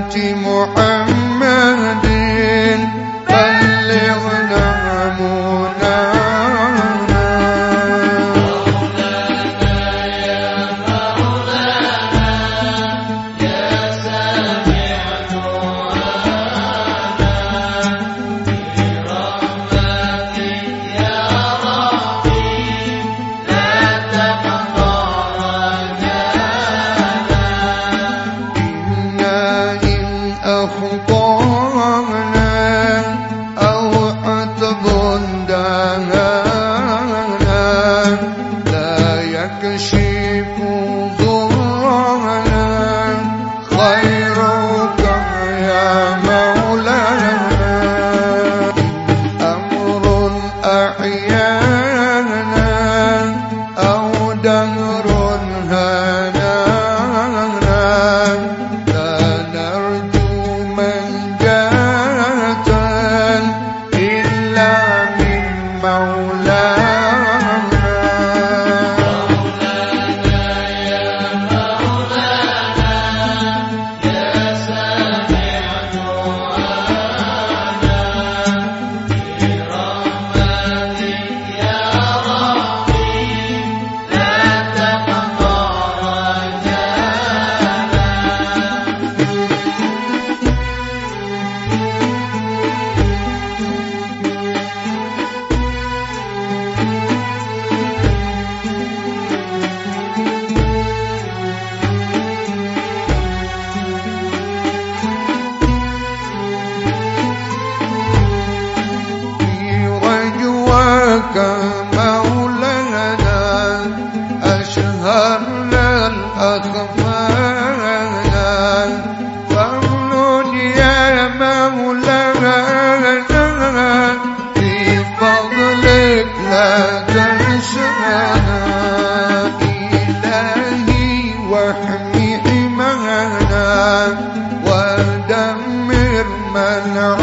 anti dang واحمي حمانا ودمر من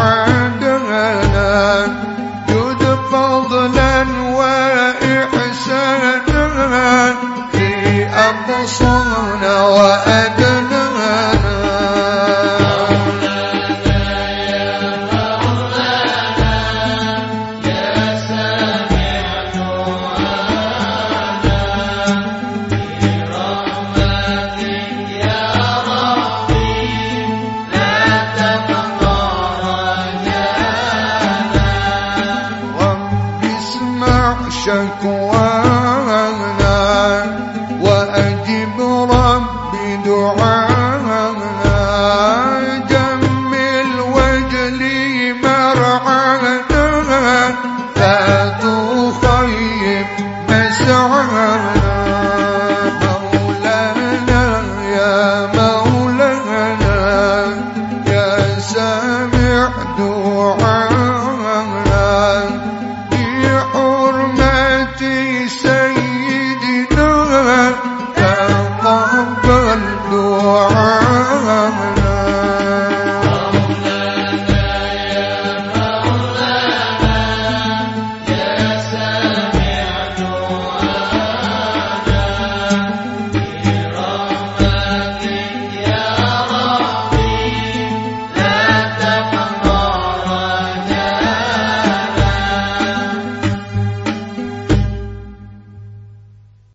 شكواها say